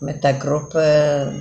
mit der Gruppe